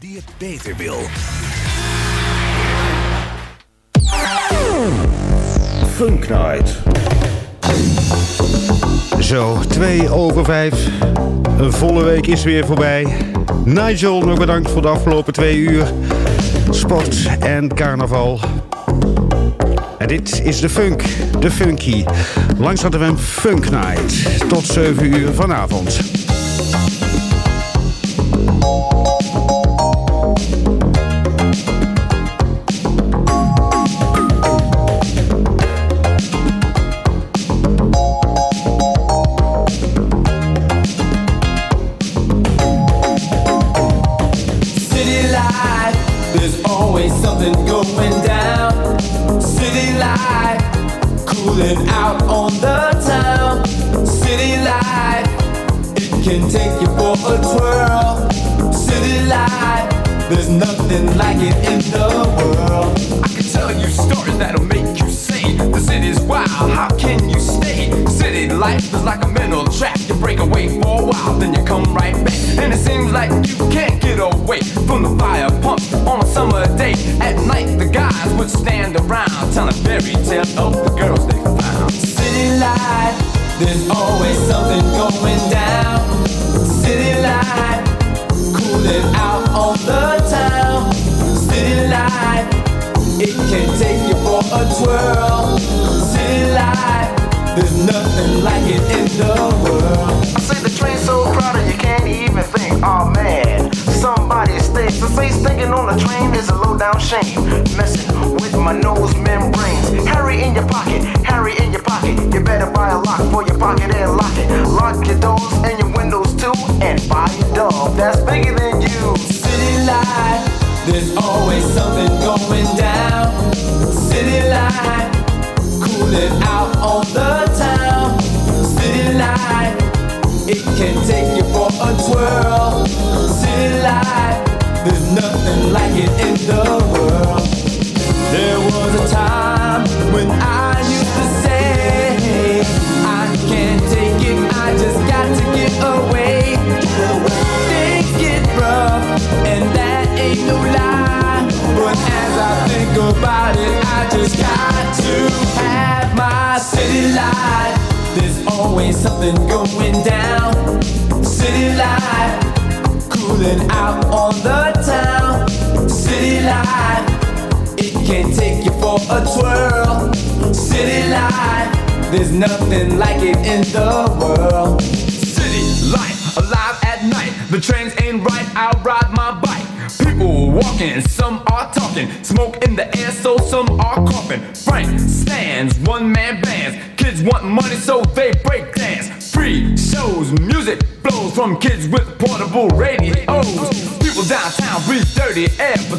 die het beter wil. Funk Night. Zo, twee over vijf. Een volle week is weer voorbij. Nigel, nog bedankt voor de afgelopen twee uur. Sport en carnaval. En dit is de funk, de funky. Langs hadden we een Funk Night. Tot 7 uur vanavond.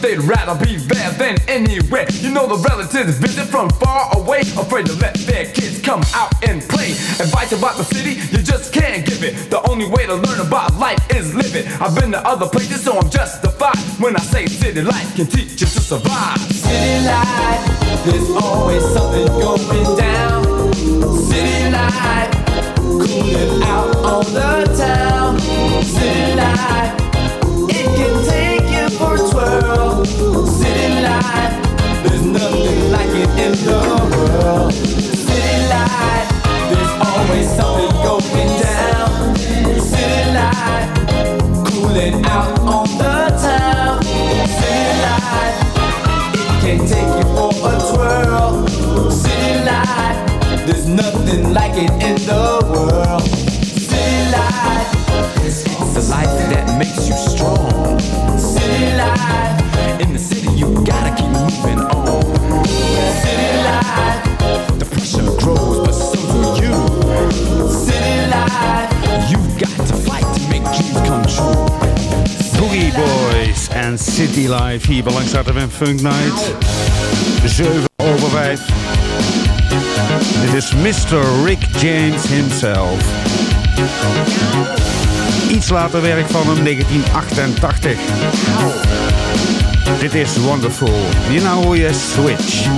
They'd rather be there than anywhere. You know the relatives visit from far away, afraid to let their kids come out and play. Advice about the city, you just can't give it. The only way to learn about life is living. I've been to other places, so I'm justified when I say city life can teach you to survive. City life, there's always something going Funk Night. 7 over 5. Dit is Mr. Rick James himself. Iets later werk van hem, 1988. Dit is Wonderful. Hier nou hoor je Switch.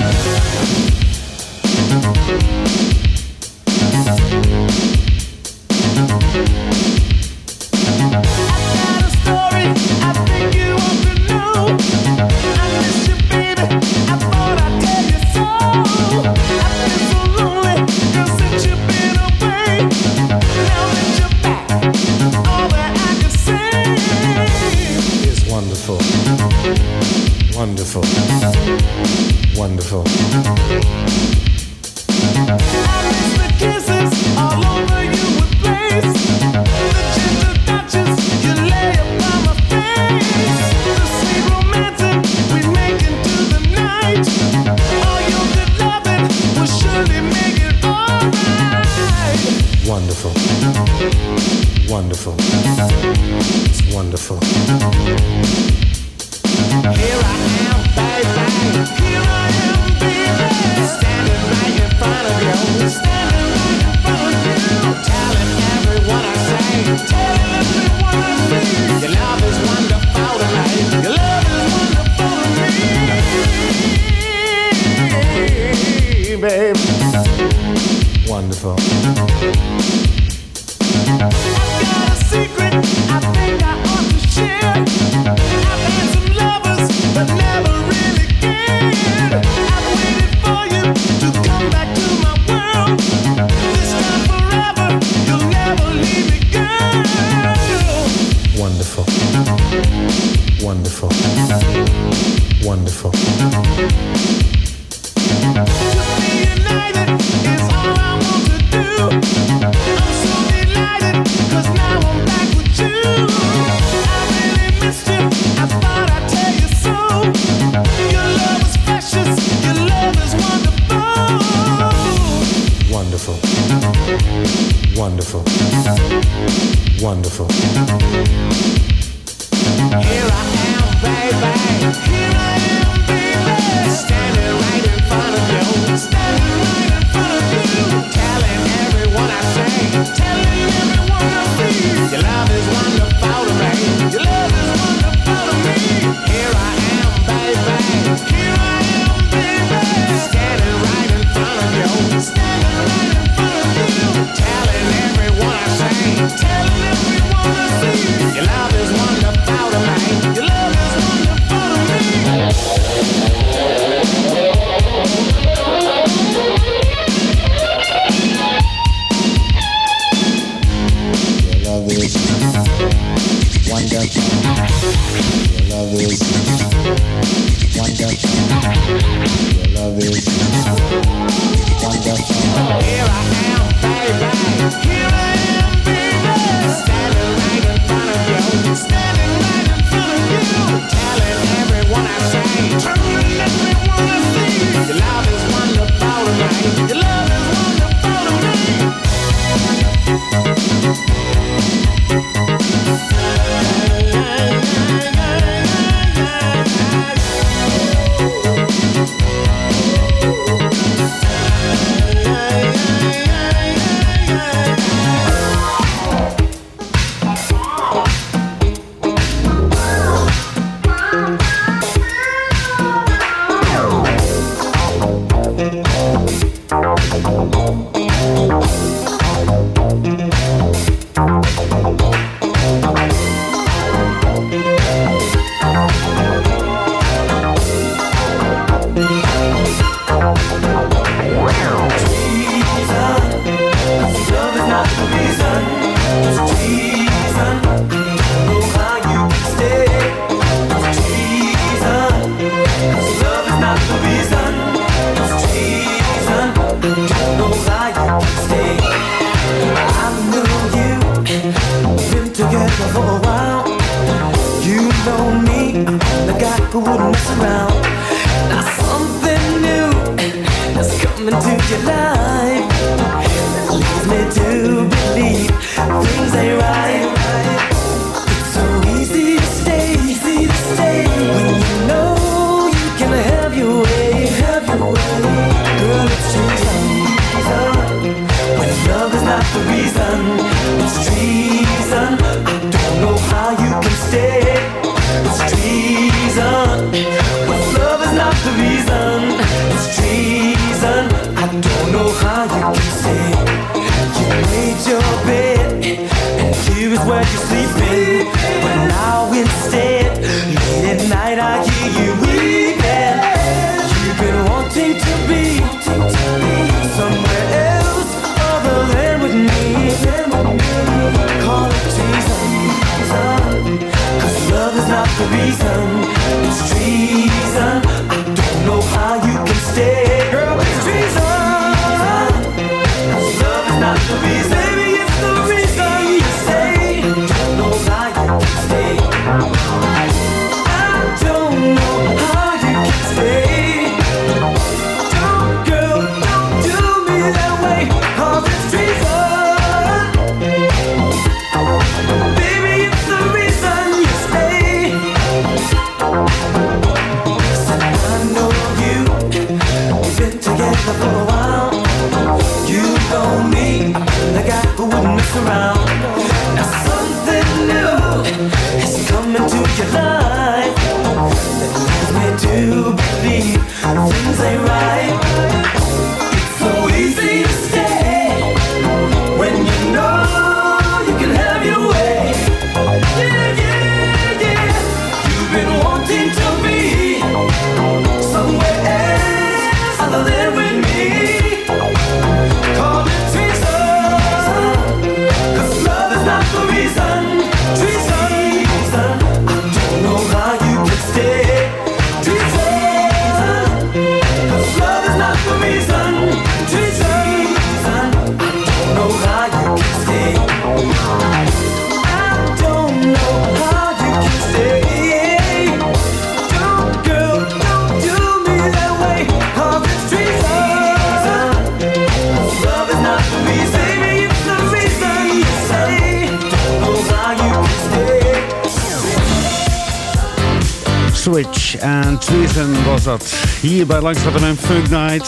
Hier bij Langstraat Funk Night.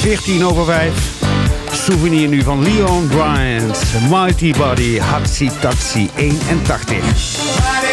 14 over 5. Souvenir nu van Leon Bryant. Mighty Body, Hatsi Taxi 81.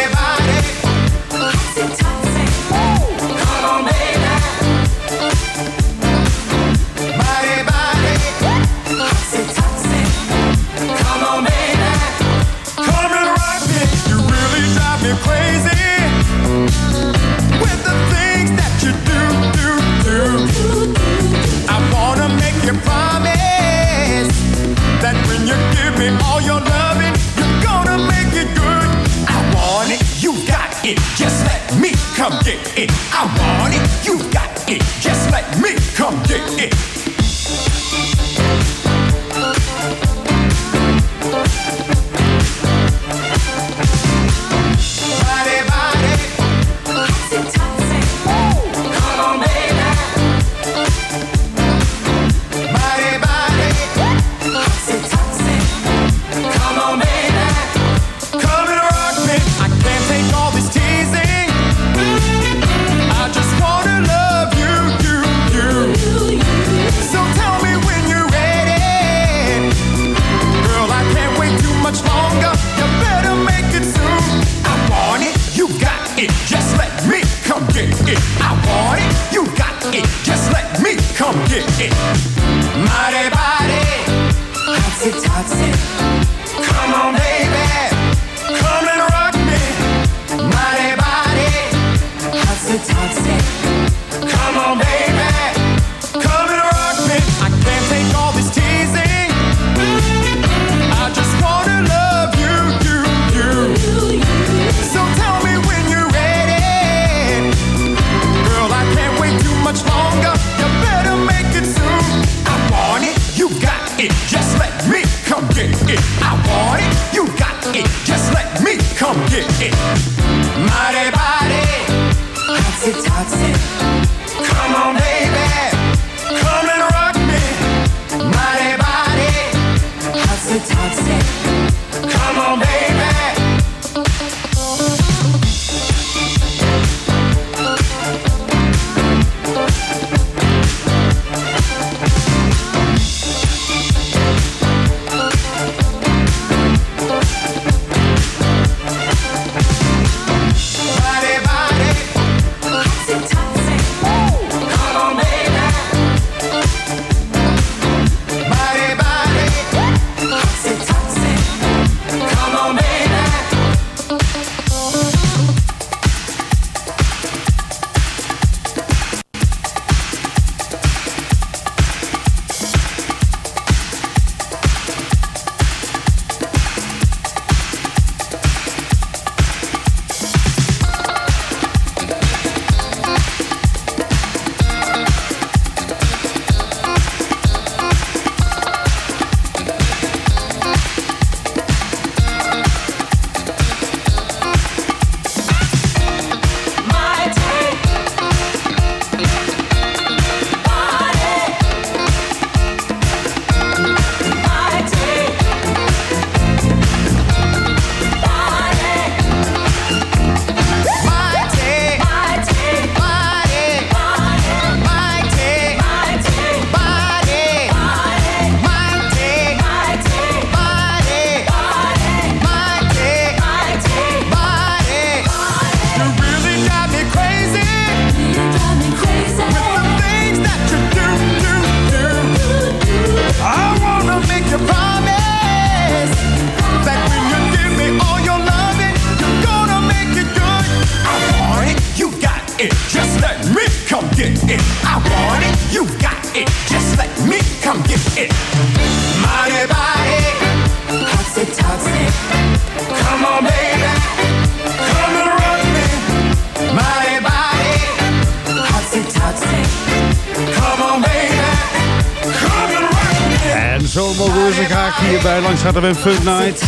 hadden night.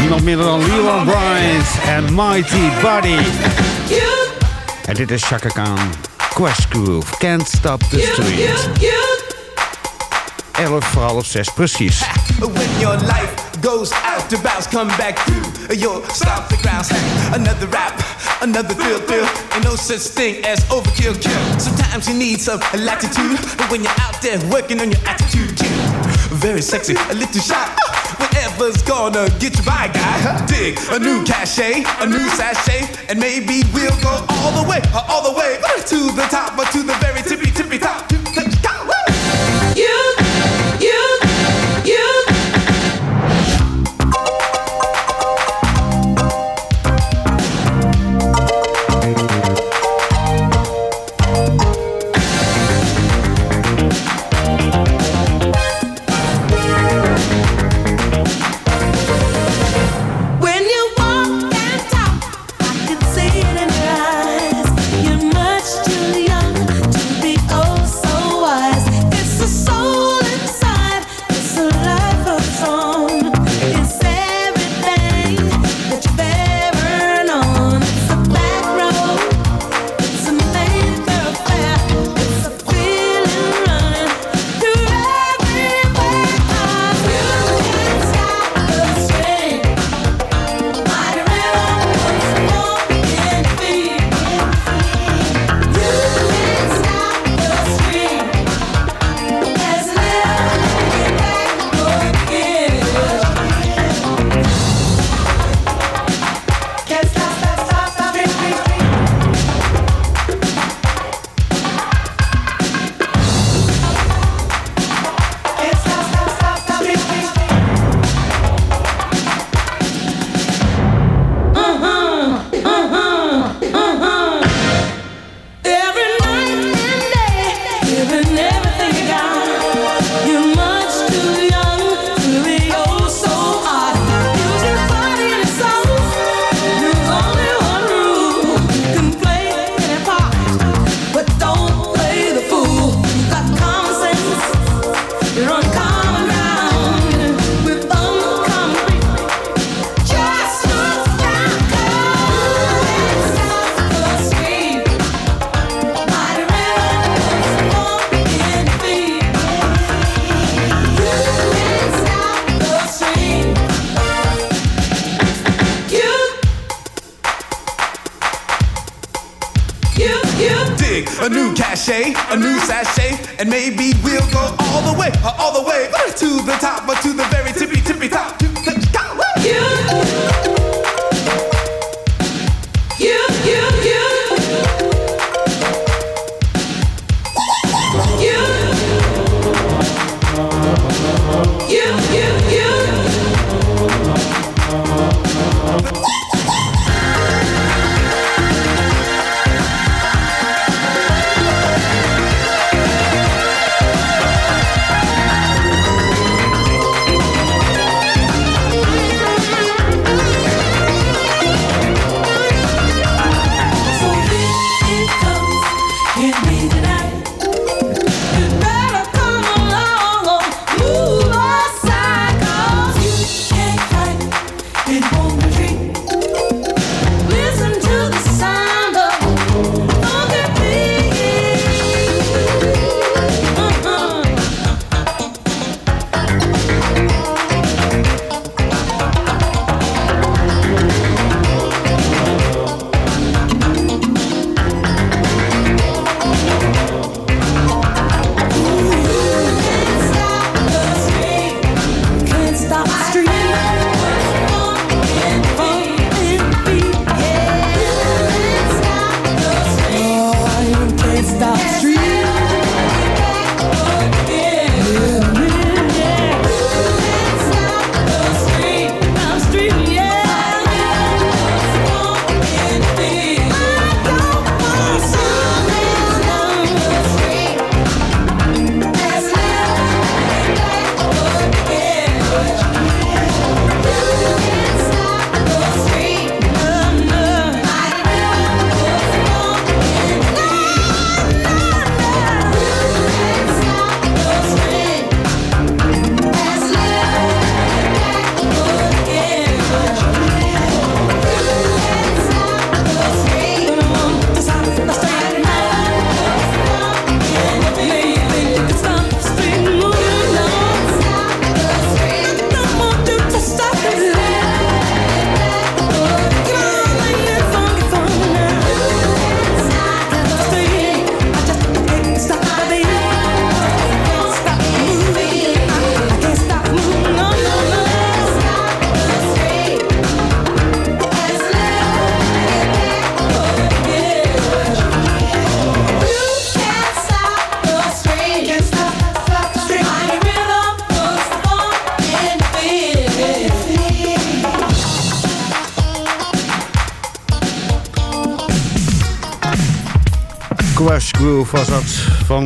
Niemand minder dan Leroy Bryant en Mighty Buddy. En dit is Chaka Khan. Quest Groove, Can't Stop the Street. 11 voor half 6 precies. When your life goes out to bounce, come back through. You'll stop the. Another rap, another thrill, thrill. Ain't no such thing as overkill, kill. Sometimes you need some latitude. But when you're out there working on your attitude, too. Very sexy, a little shot whatever's gonna get you by, guy. Uh-huh. Dig a new cachet, a new sachet, and maybe we'll go all the way, uh, all the way to the top, but to the very tip.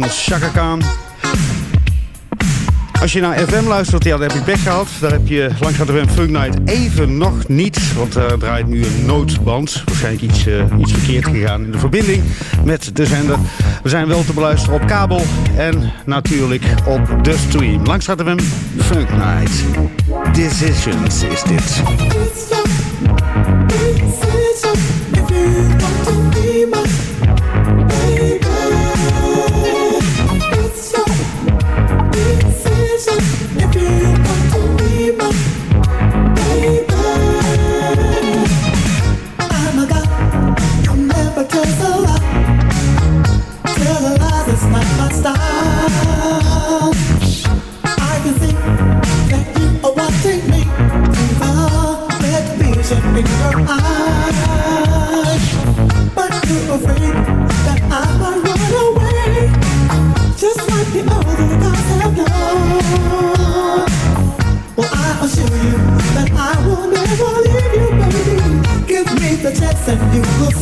Van Chaka. Als je naar FM luistert, ja, dan heb je pech gehad. Daar heb je langs de Funk Night even nog niet. Want er draait nu een noodband. Waarschijnlijk iets, uh, iets verkeerd gegaan in de verbinding met de zender. We zijn wel te beluisteren op kabel en natuurlijk op de stream. Langs de Funk Night. Decisions is dit. and you will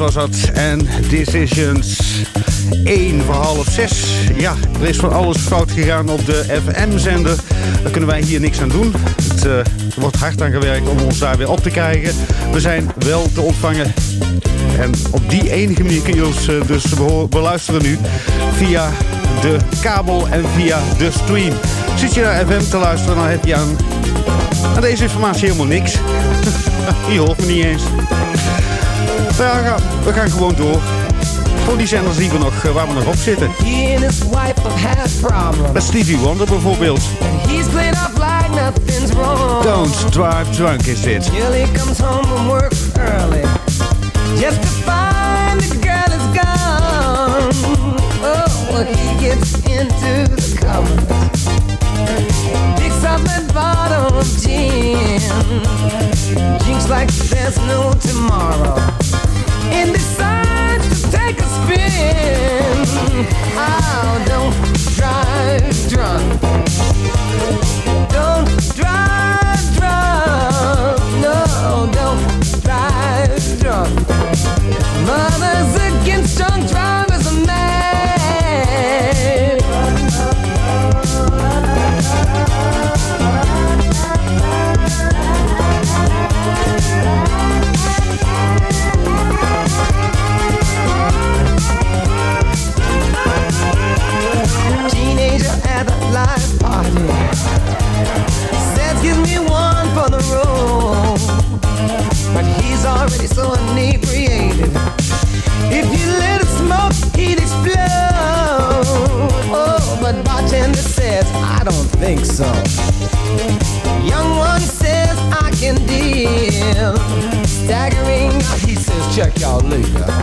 was dat. En Decisions 1 voor half 6. Ja, er is van alles fout gegaan op de FM-zender. Daar kunnen wij hier niks aan doen. Het eh, wordt hard aan gewerkt om ons daar weer op te krijgen. We zijn wel te ontvangen. En op die enige manier kun je ons uh, dus beluisteren nu. Via de kabel en via de stream. Zit je naar FM te luisteren, dan heb je aan, aan deze informatie helemaal niks. je hoort me niet eens. Ja, we gaan gewoon door. Voor die zenders die we nog, eh, waar we nog op zitten. Met Stevie Wonder bijvoorbeeld. Don't drive drunk is dit. Just to find the girl is gone. Oh, well, he gets into the covers. Picks up that bottle of gin. Jinx like there's no tomorrow. and decide to take a spin. Oh, don't drive drunk. I don't think so. Young one says I can deal. Staggering, he says check y'all later.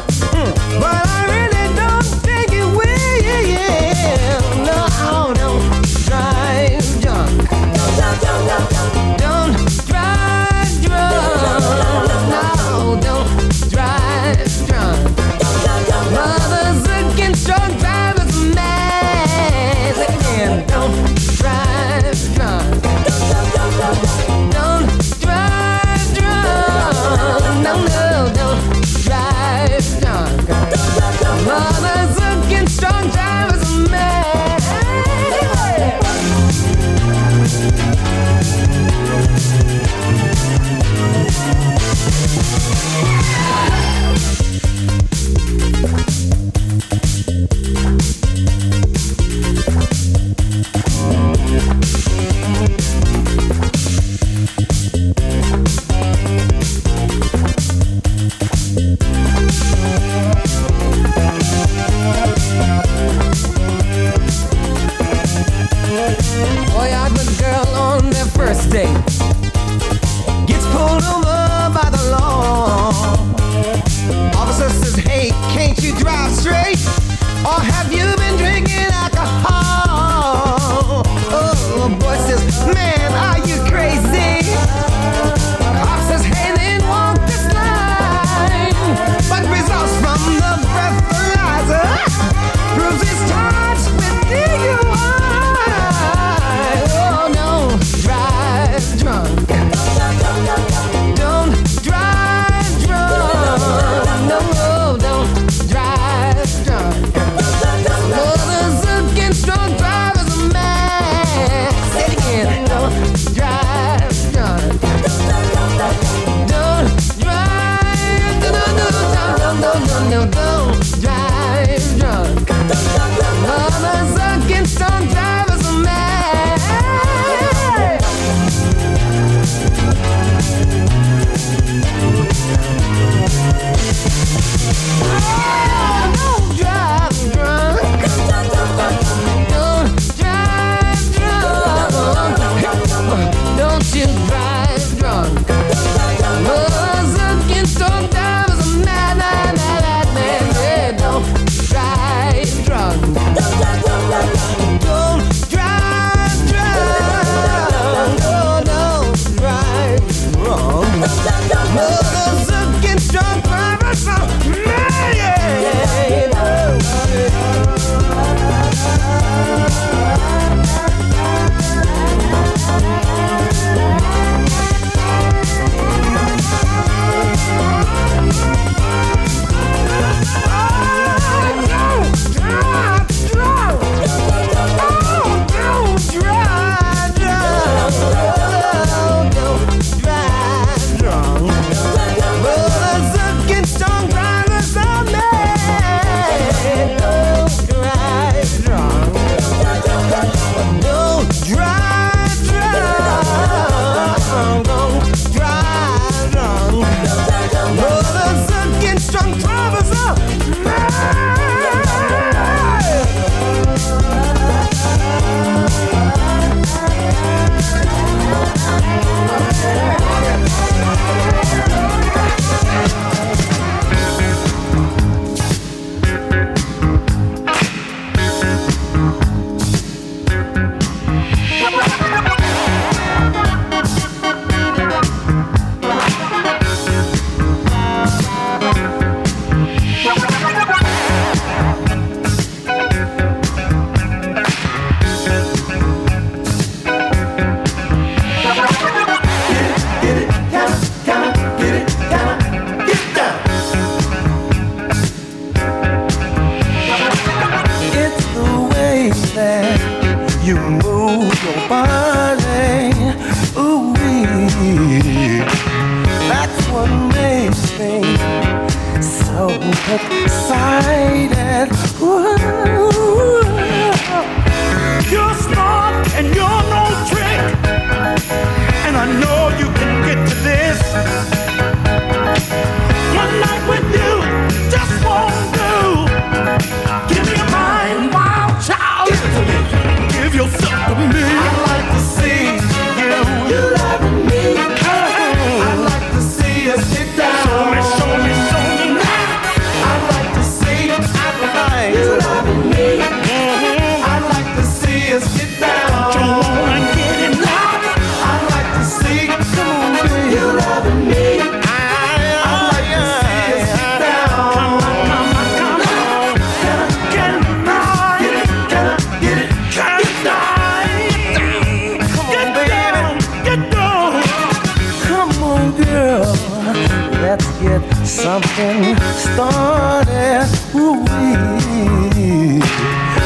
getting started.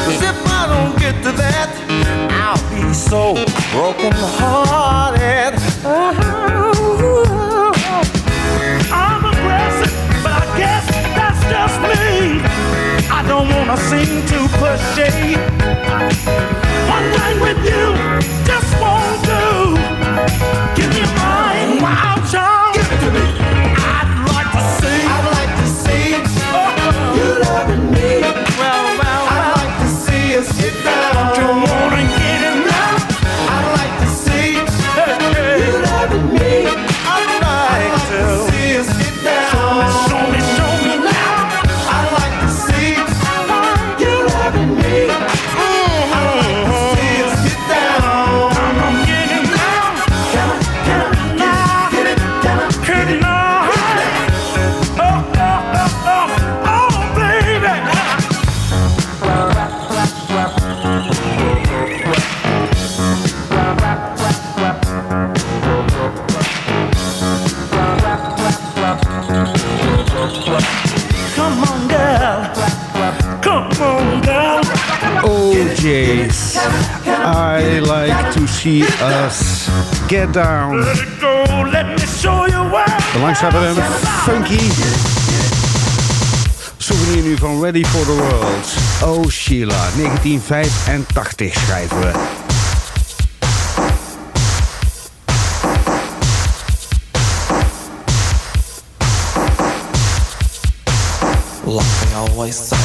Cause if I don't get to that, I'll be so broken hearted. Uh, I'm aggressive, but I guess that's just me. I don't wanna seem too pushy. she us Get Down. Alongside een funky souvenir nu van Ready for the World. Oh Sheila, 1985 schrijven we. Like I always say,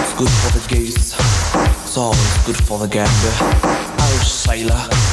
it's good for the goose, it's always good for the gander. Oh, sailor.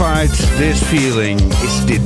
Fight this feeling. Is dit.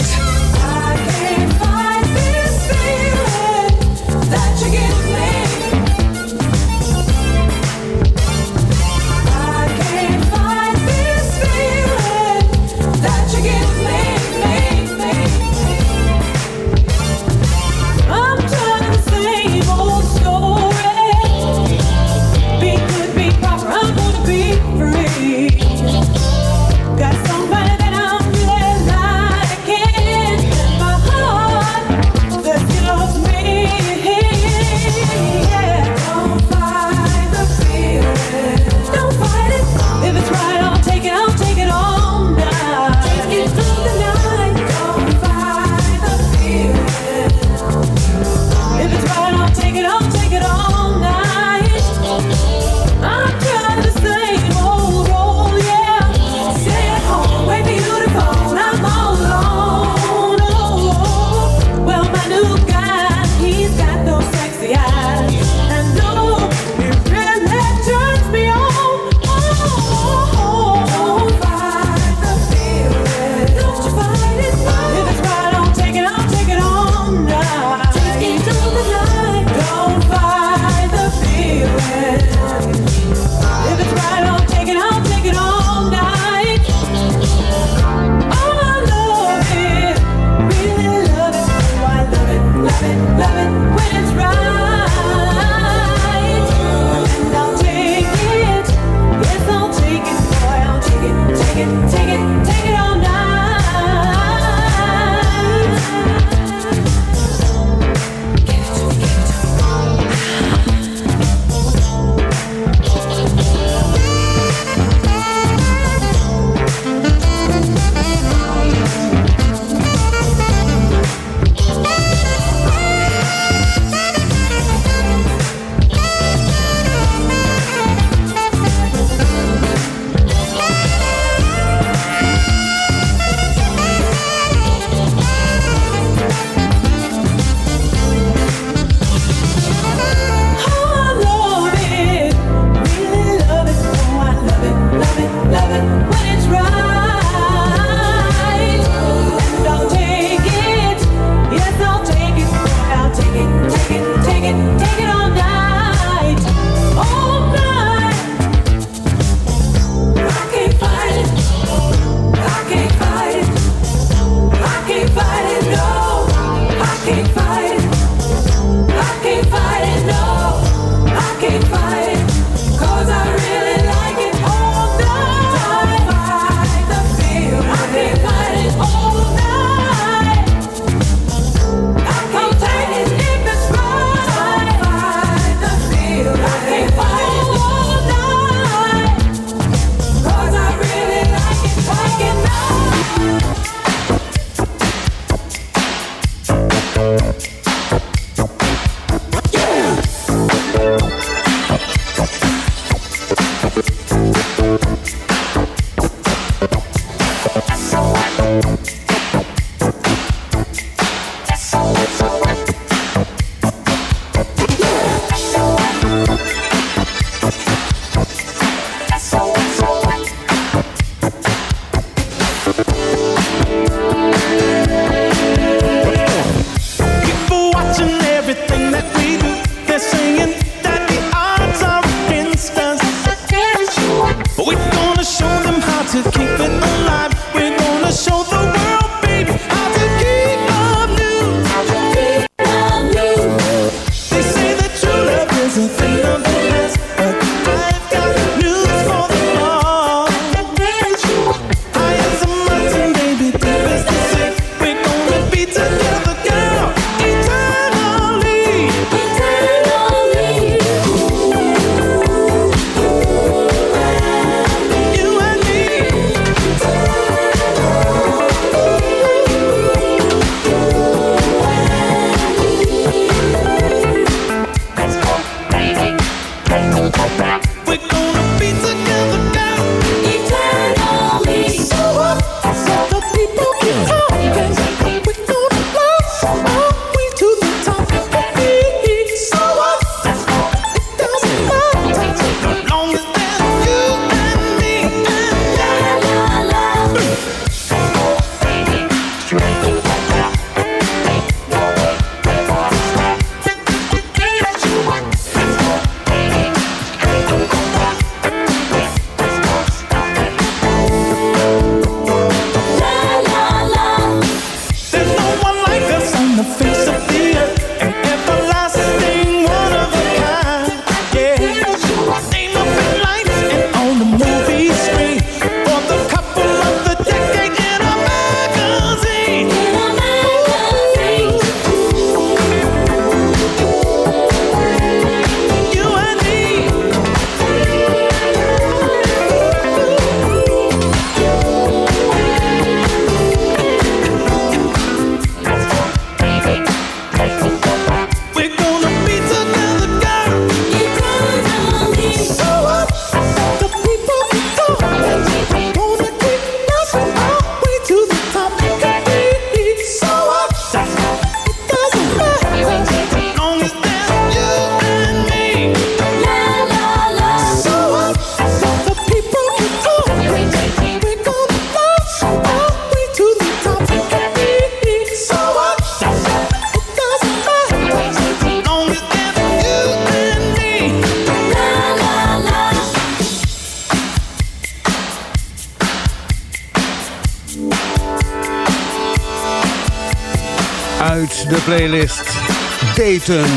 Playlist.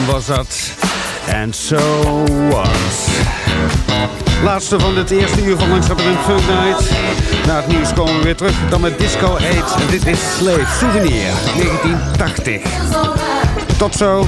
Was dat. And so was. Laatste van dit eerste uur van Langs Funk Night. Na het nieuws komen we weer terug. Dan met Disco 8. En dit is Slave Souvenir 1980. Tot zo.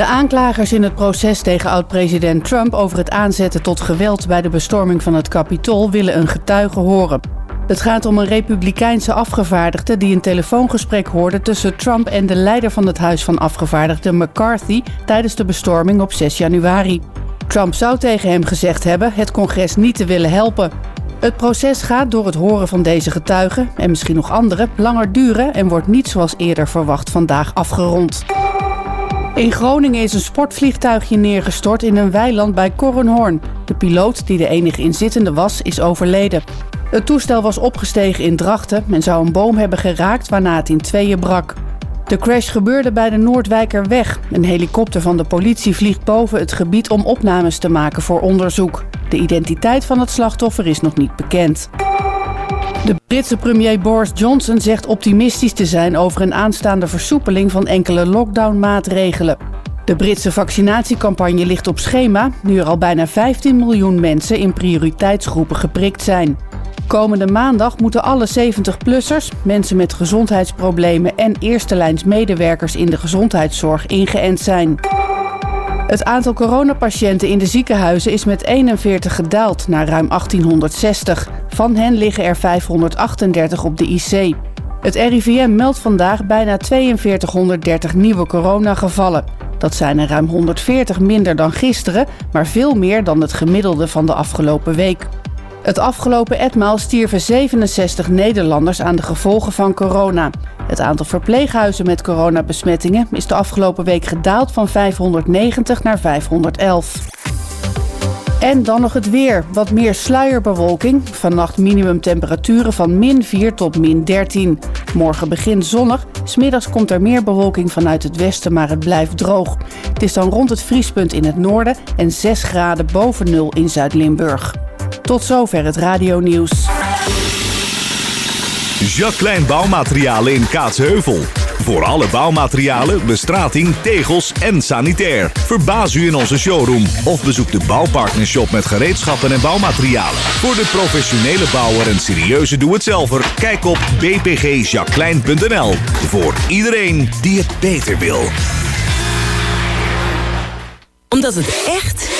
De aanklagers in het proces tegen oud-president Trump over het aanzetten tot geweld bij de bestorming van het Capitool willen een getuige horen. Het gaat om een republikeinse afgevaardigde die een telefoongesprek hoorde tussen Trump en de leider van het Huis van Afgevaardigden McCarthy tijdens de bestorming op 6 januari. Trump zou tegen hem gezegd hebben het congres niet te willen helpen. Het proces gaat door het horen van deze getuigen en misschien nog andere langer duren en wordt niet zoals eerder verwacht vandaag afgerond. In Groningen is een sportvliegtuigje neergestort in een weiland bij Korrenhoorn. De piloot, die de enige inzittende was, is overleden. Het toestel was opgestegen in Drachten en zou een boom hebben geraakt waarna het in tweeën brak. De crash gebeurde bij de Noordwijkerweg. Een helikopter van de politie vliegt boven het gebied om opnames te maken voor onderzoek. De identiteit van het slachtoffer is nog niet bekend. De Britse premier Boris Johnson zegt optimistisch te zijn over een aanstaande versoepeling van enkele lockdownmaatregelen. De Britse vaccinatiecampagne ligt op schema, nu er al bijna 15 miljoen mensen in prioriteitsgroepen geprikt zijn. Komende maandag moeten alle 70-plussers, mensen met gezondheidsproblemen en eerste lijns medewerkers in de gezondheidszorg ingeënt zijn. Het aantal coronapatiënten in de ziekenhuizen is met 41 gedaald naar ruim 1860. Van hen liggen er 538 op de IC. Het RIVM meldt vandaag bijna 4230 nieuwe coronagevallen. Dat zijn er ruim 140 minder dan gisteren, maar veel meer dan het gemiddelde van de afgelopen week. Het afgelopen etmaal stierven 67 Nederlanders aan de gevolgen van corona. Het aantal verpleeghuizen met coronabesmettingen is de afgelopen week gedaald van 590 naar 511. En dan nog het weer. Wat meer sluierbewolking. Vannacht minimumtemperaturen van min 4 tot min 13. Morgen begint zonnig. Smiddags komt er meer bewolking vanuit het westen, maar het blijft droog. Het is dan rond het vriespunt in het noorden en 6 graden boven nul in Zuid-Limburg. Tot zover het radio-nieuws. Jacqueline Bouwmaterialen in Kaatsheuvel. Voor alle bouwmaterialen, bestrating, tegels en sanitair. Verbaas u in onze showroom of bezoek de Bouwpartnershop met gereedschappen en bouwmaterialen. Voor de professionele bouwer en serieuze doe-het-zelver, kijk op bpgjacqueline.nl. Voor iedereen die het beter wil. Omdat het echt,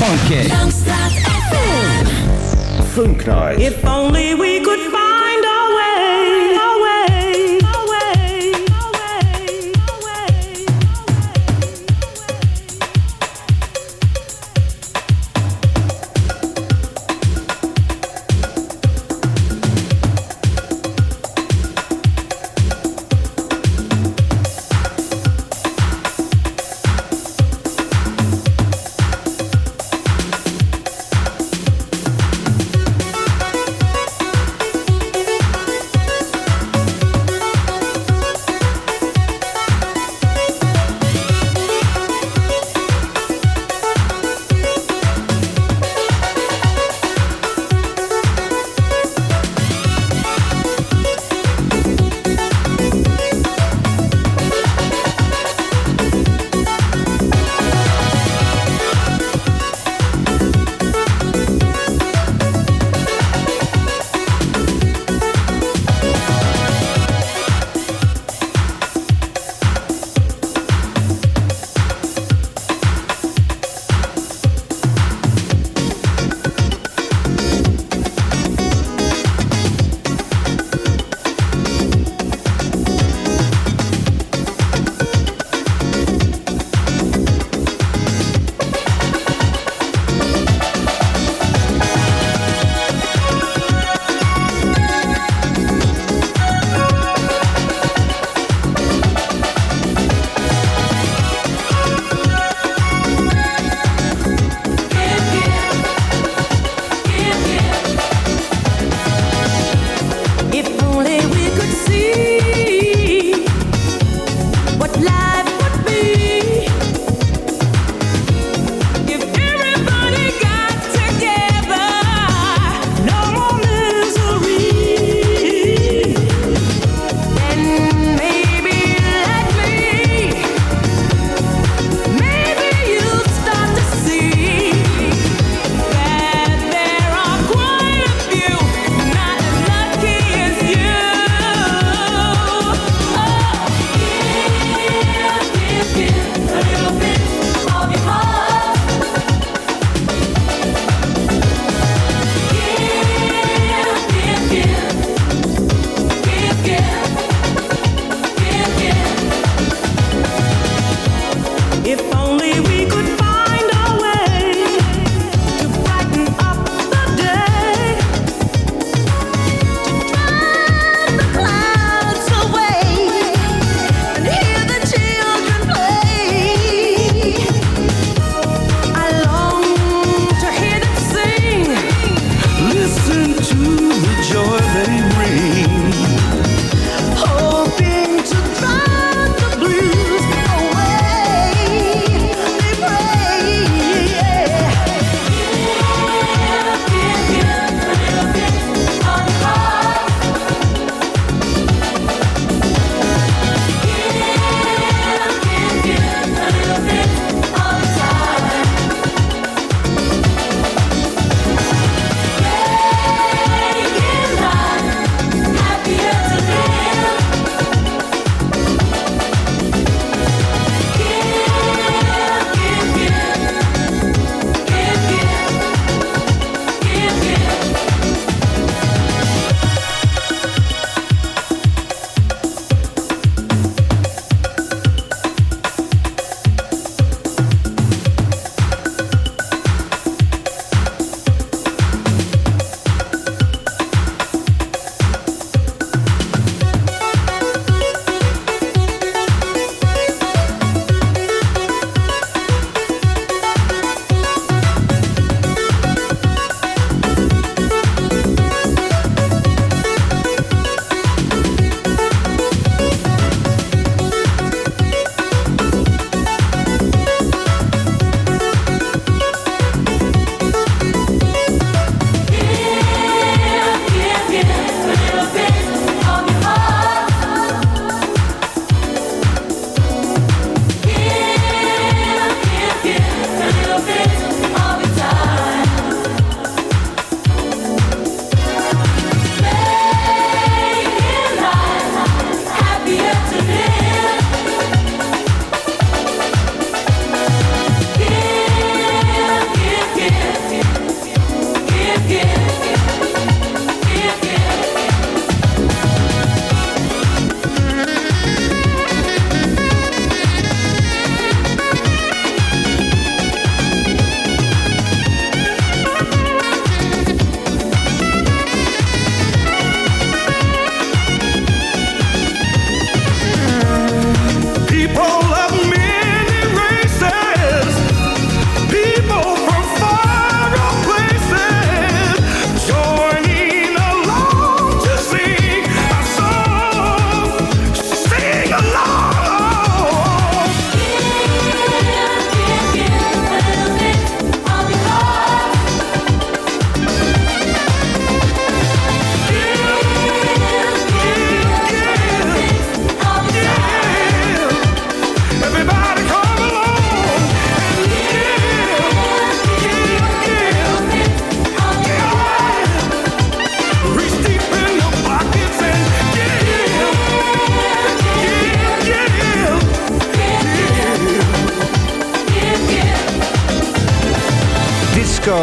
Funky. Funk Night. If only we could find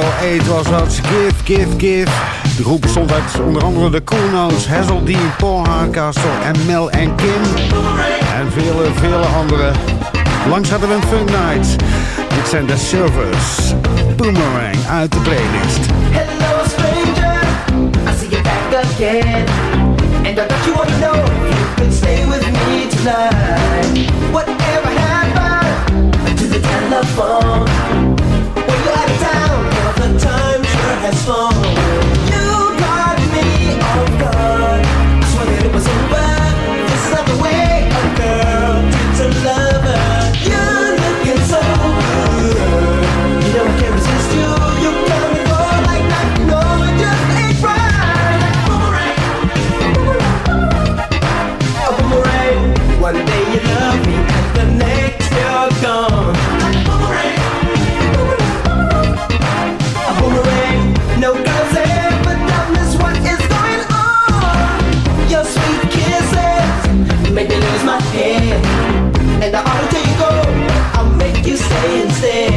8 was dat. Give, give, give. De groep bestond uit onder andere de Cool Notes, Hazel Dean, Paul Mel en Kim. En vele, vele anderen. Langs hadden we een Fun Night. Dit zijn de Servers. Boomerang uit de playlist. Hello stranger, I see you back again. And I got you to know Can you could stay with me tonight. Whatever happened to the telephone? When you out of town. was a and I'll take go. I'll make you stay instead.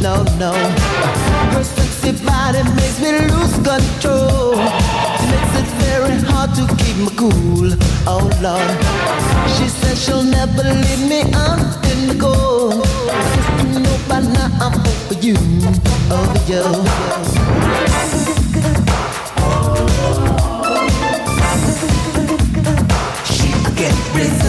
no, no. Her sexy body makes me lose control. She makes it very hard to keep me cool. Oh Lord, she says she'll never leave me out in the cold. You know now I'm over you, over you. She can't resist.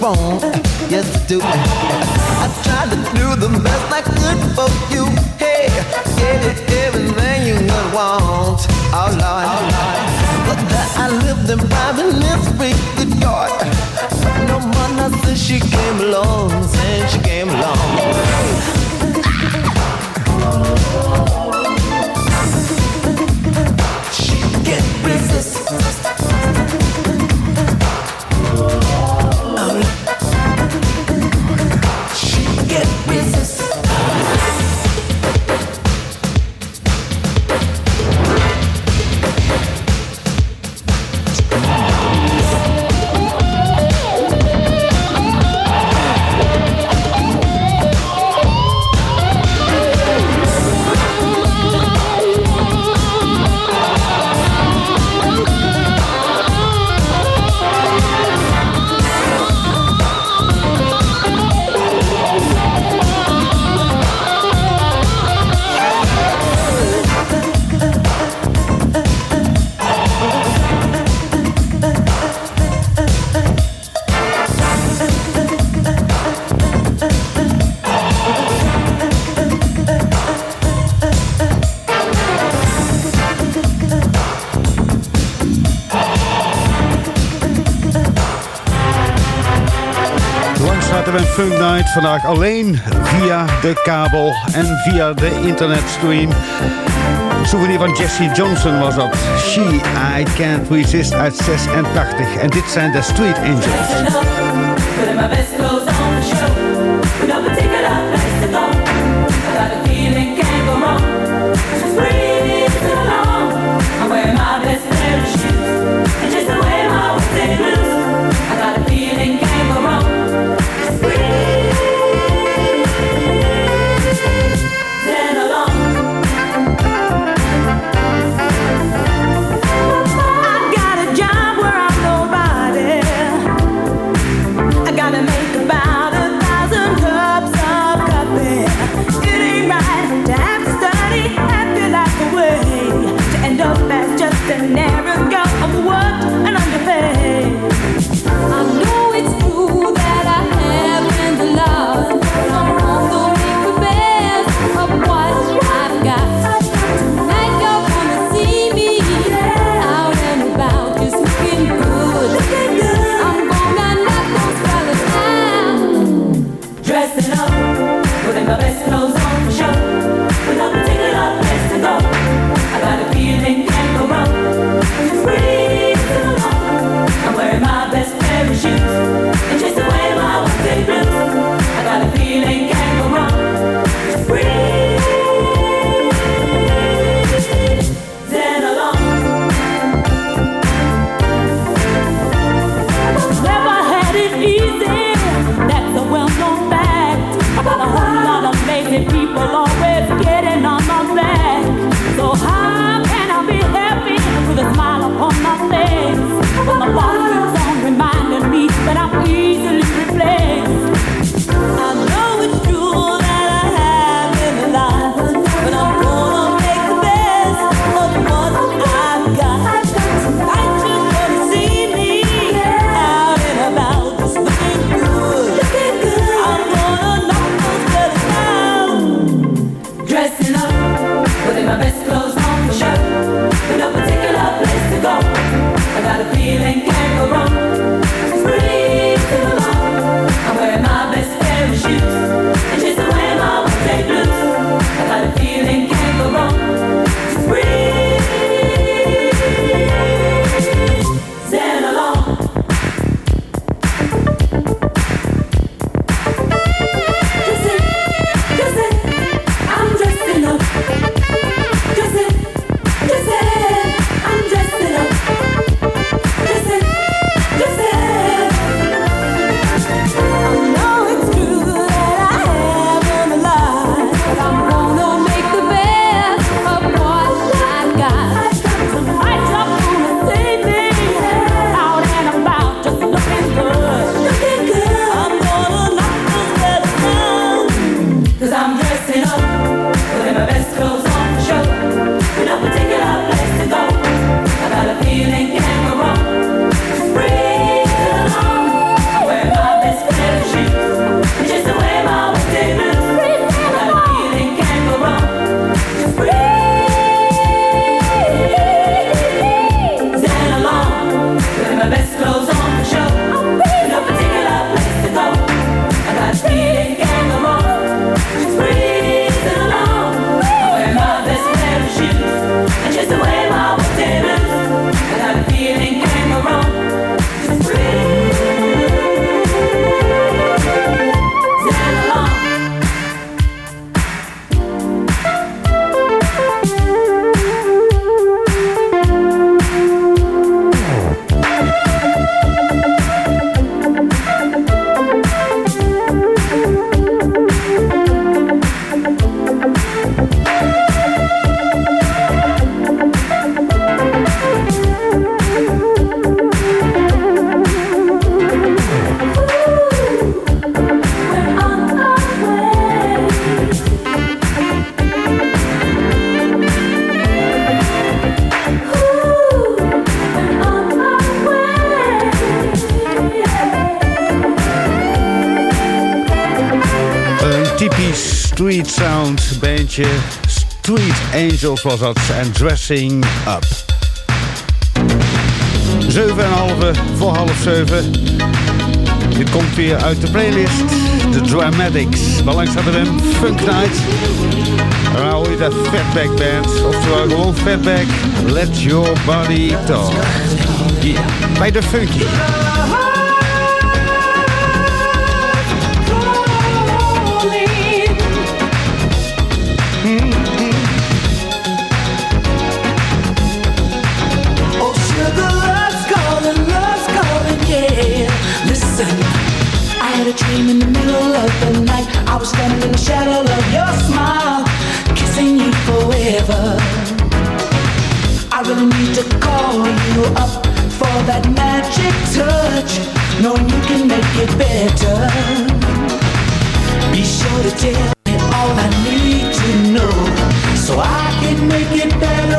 phone. Yes, I do. I tried to do the best I could for you. Hey, gave you everything you would want. Oh Lord, oh Lord. But that I lived in private, lived free, good God. No one else since she came along. vandaag alleen via de kabel en via de internetstream. Souvenir van Jesse Johnson was dat. She, I Can't Resist uit 86. En dit zijn de Street Angels. Bandje. Street Angels was dat. En Dressing Up. 7,5 voor half 7. Dit komt weer uit de playlist. The Dramatics. Belangs hadden we hem Funk Night. En dan hoor je de Fatback Band. Oftewel gewoon Fatback. Let your body talk. Hier, bij de Funky. A dream in the middle of the night. I was standing in the shadow of your smile, kissing you forever. I really need to call you up for that magic touch, knowing you can make it better. Be sure to tell me all I need to know, so I can make it better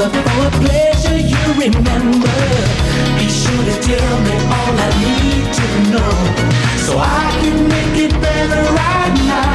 But for pleasure you remember. Be sure to tell me all I need to know So I can make it better right now.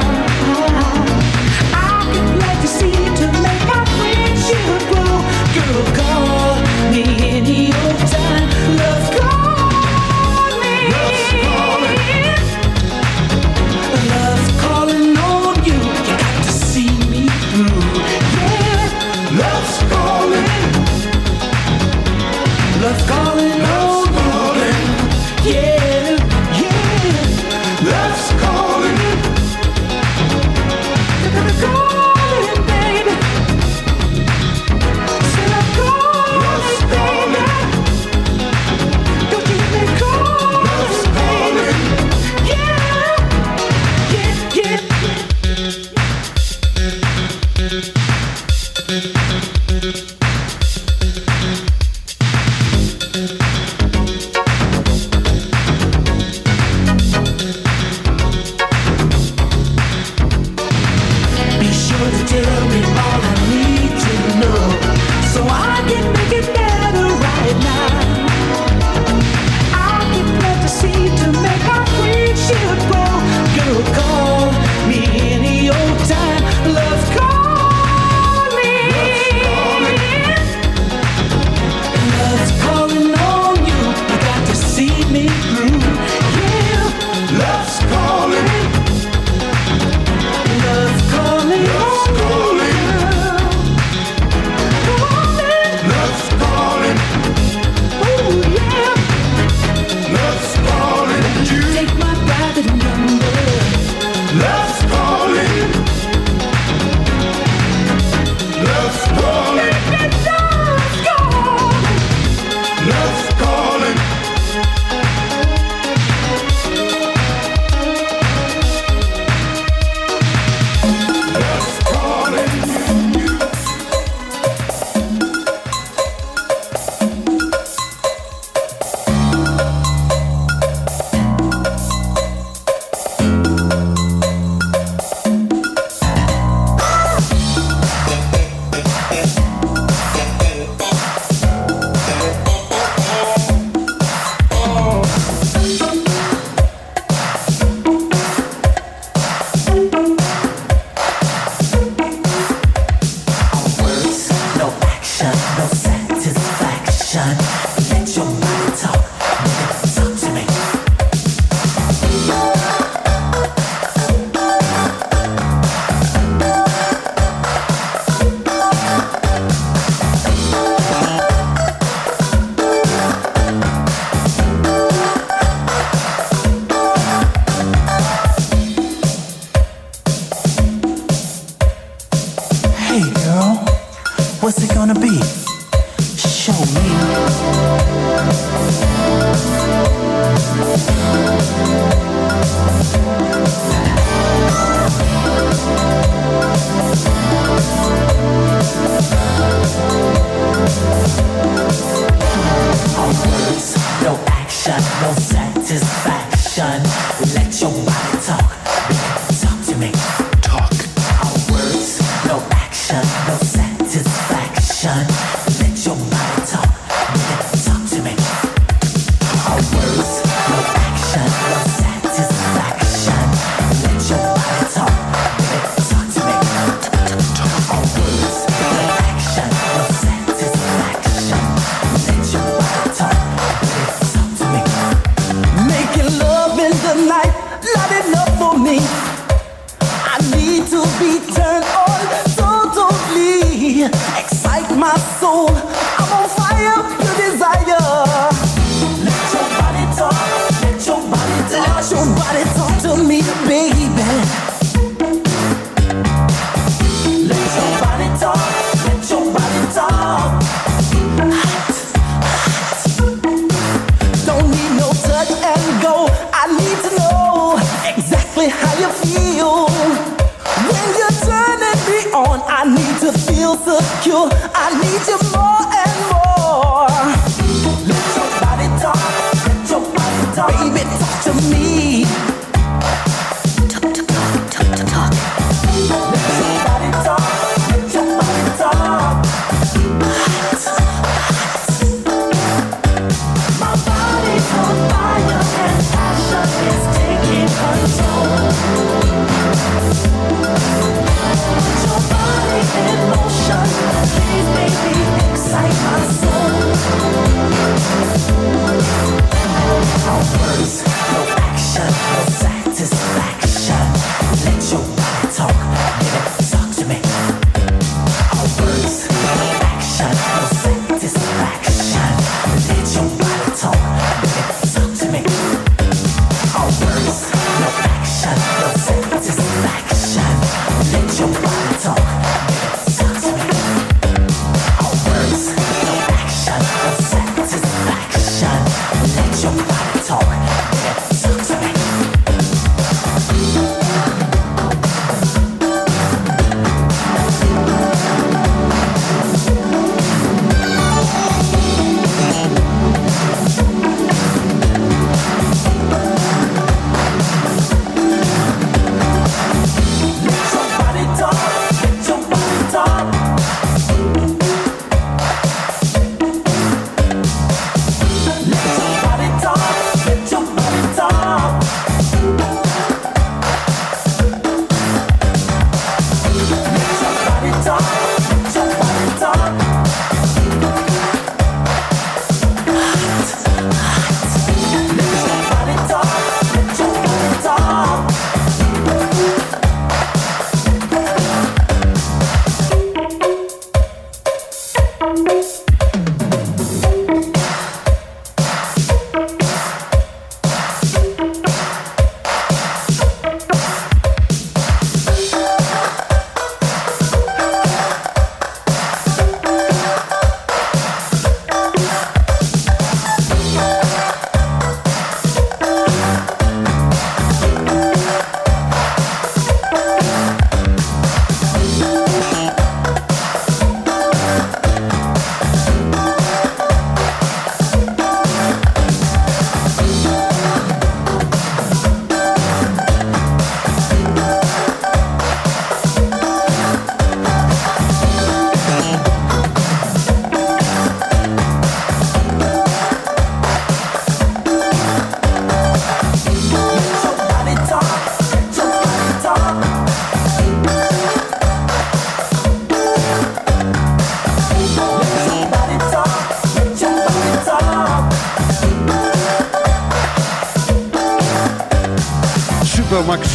please me.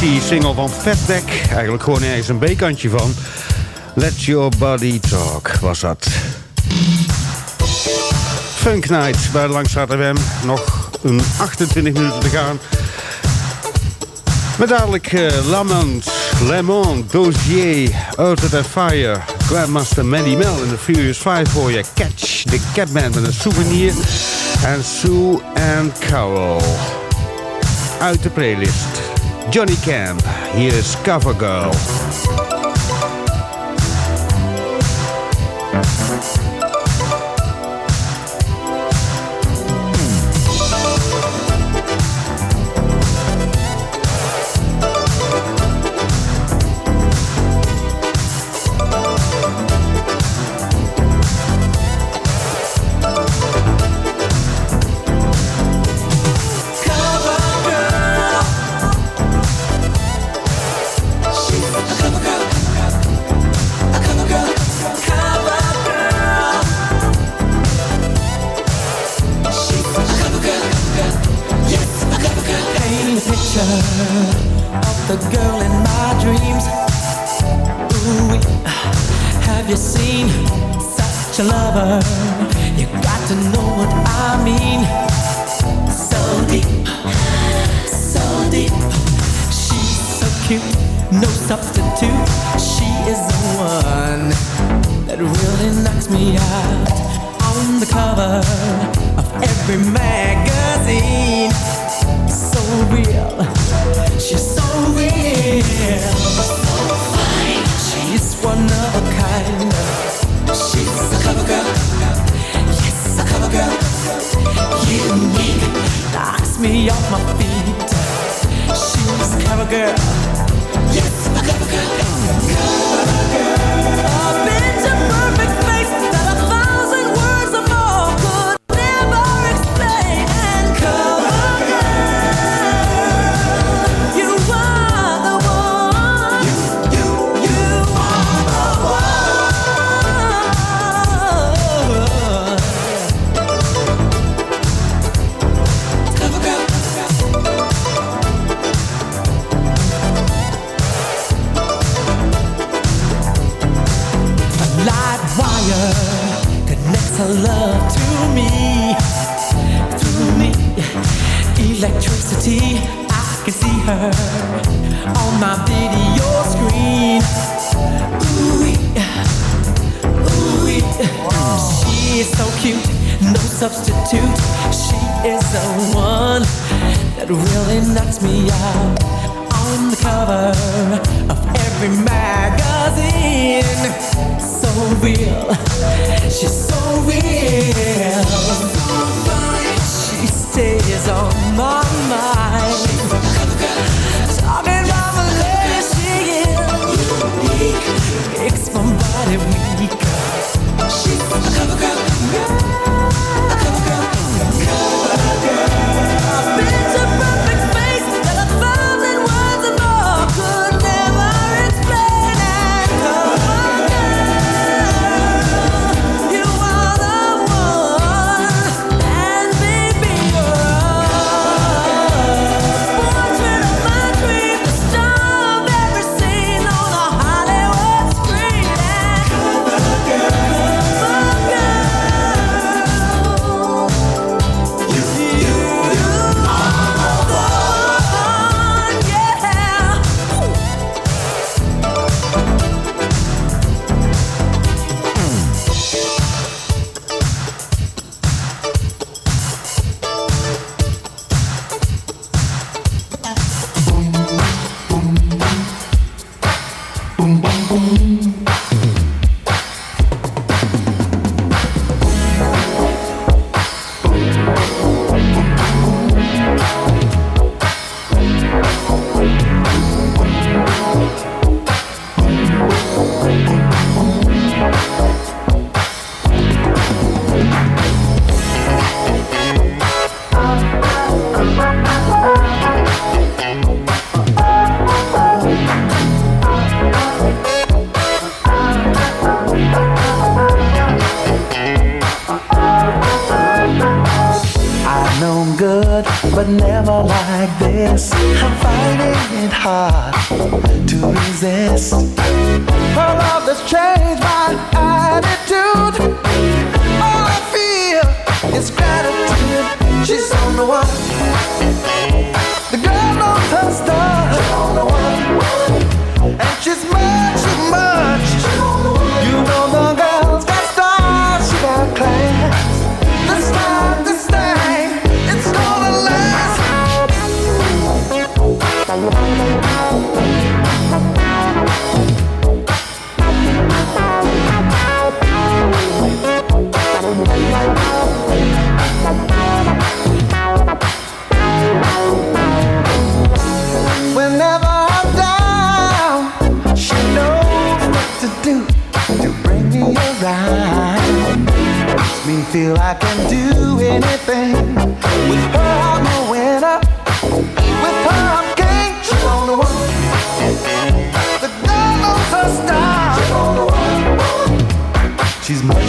single van Fatback. Eigenlijk gewoon ergens een B-kantje van. Let Your Body Talk was dat. Funk Night bij de FM. Nog een 28 minuten te gaan. Met dadelijk uh, Lamont, Lemon, Dozier, Earth Fire... Grandmaster Manny Mel in de Furious Five voor je. Catch the Catman met een souvenir. En Sue and Carol uit de playlist. Johnny Camp. Here's Cover Girl. lover You got to know what I mean. So deep, so deep. She's so cute, no substitute. She is the one That really knocks me out On the cover of every magazine. So real, she's off my feet. She was a cover girl. Yes, a clever girl. cover girl. good, but never like this. I'm finding it hard to resist. Her love has changed my attitude. All I feel is gratitude. She's on the one. The girl knows her stuff. She's the one, And she's mine. you I can do anything. With her, I'm a winner. With her, I'm king. She's on the one. The girl knows her style. She's my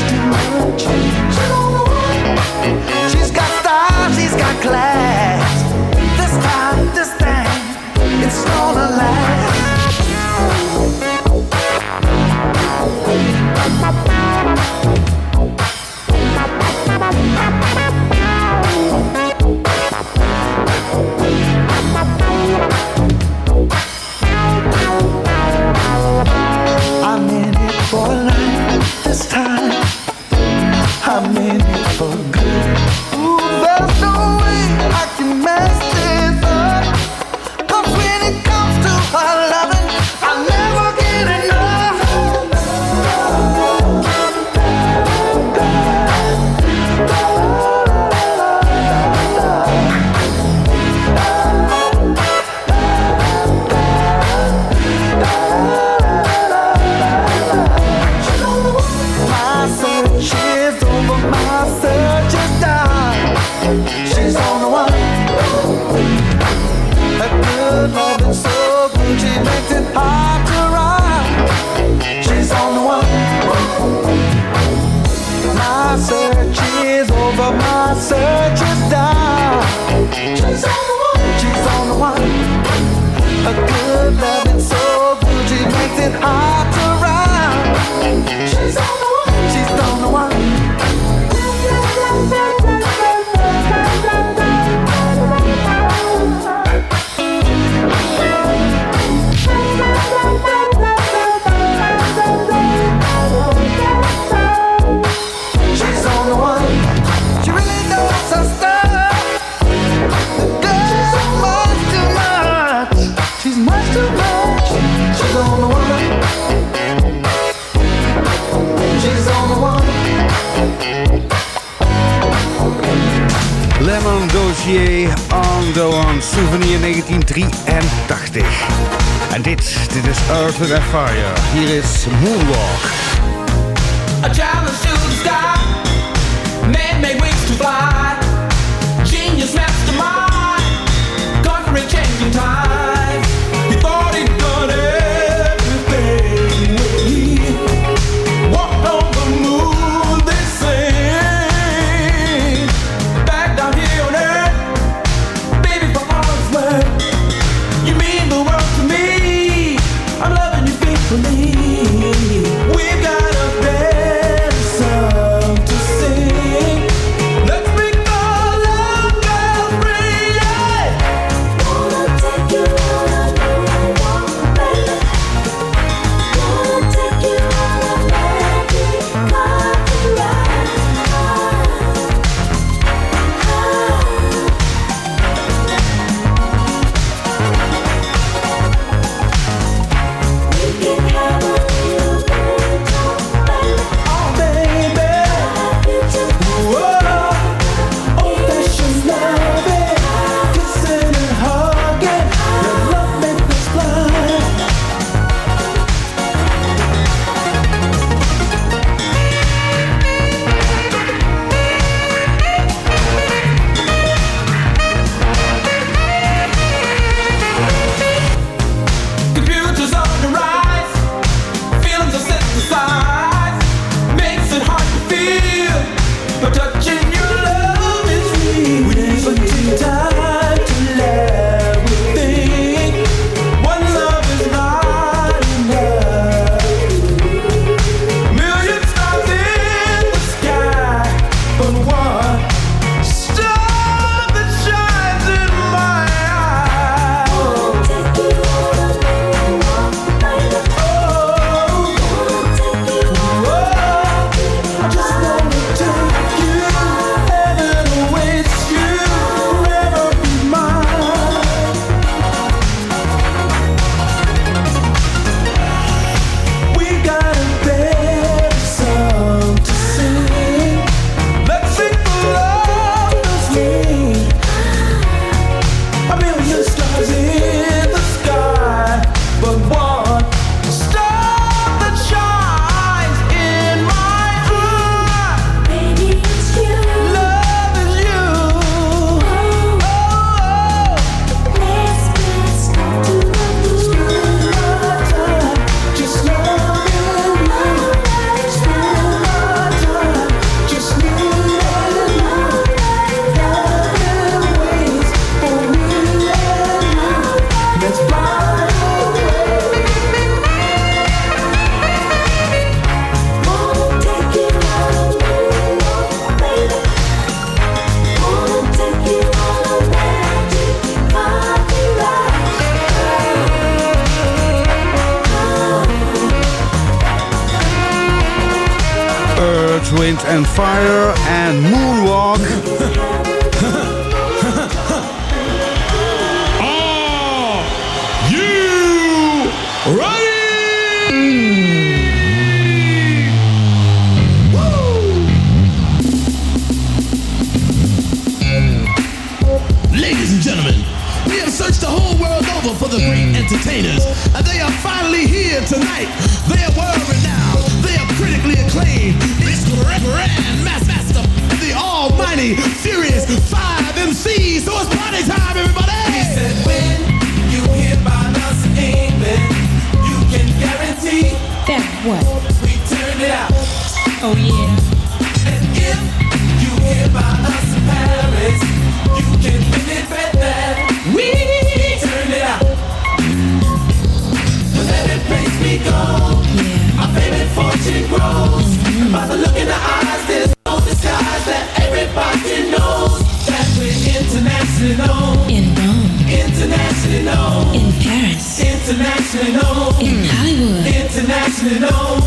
Paris. Internationally known. In Hollywood. Internationally known.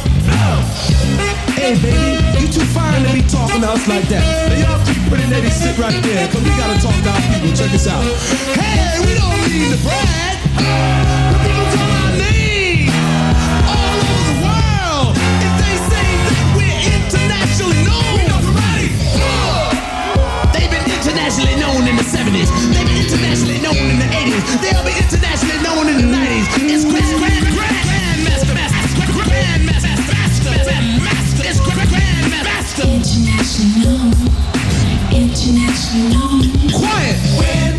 Hey baby, you too fine to be talking to us like that. Now y'all two pretty ladies sit right there, cause we gotta talk to our people. Check this out. Hey, we don't need to brag. 70s. They've been internationally known in the 80s. They'll be internationally known in the 90s. It's Chris Grand Grand Grandmaster Master Grandmaster Master Master It's Grand Grandmaster International. International. Quiet. When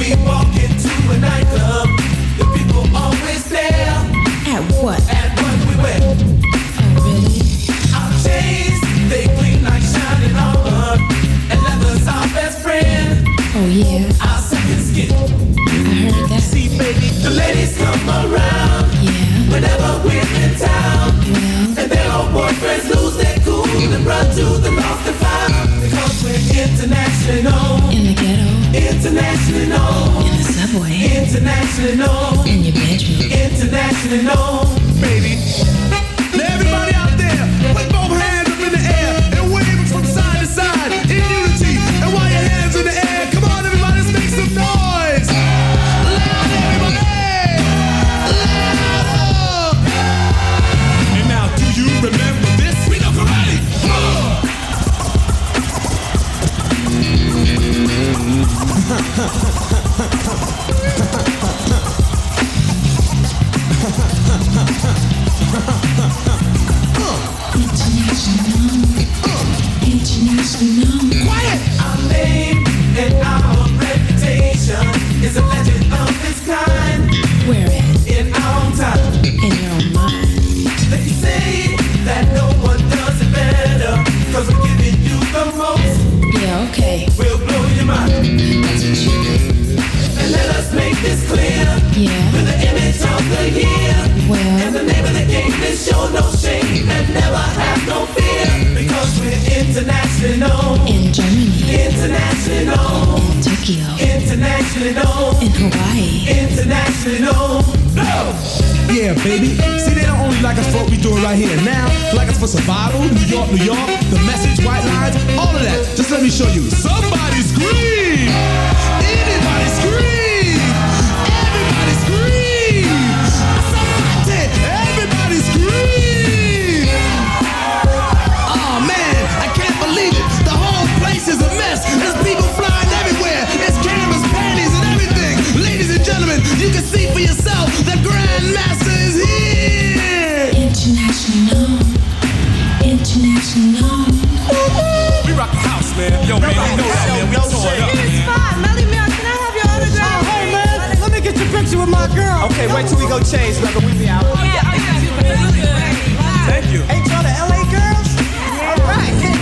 we walk into a nightclub, the people always stare At what? at to the lost and found because we're internationally known, In the ghetto. internationally known, In the subway. internationally known. In your bedroom. Internationally known, baby. Now everybody out there, put both hands International. International. Quiet. our name and our let us make this clear. Yeah. We're the image of the year. And the name of the game is show no shame and never have no fear. Because we're internationally known. In Germany. Internationally known. In Tokyo. Internationally known. In Hawaii. Internationally known. No! Yeah, baby. See, they don't only like us for what we doing right here now. Like us for survival, New York, New York, the message, white lines, all of that. Just let me show you. Somebody scream! Yo, man, you know that, man. We tore it up. Melly Mel, can I have your autograph? hey, man, let me get your picture with my girl. Okay, wait till we go change, brother. We be out. Thank you. Ain't y'all the LA girls? All right. Get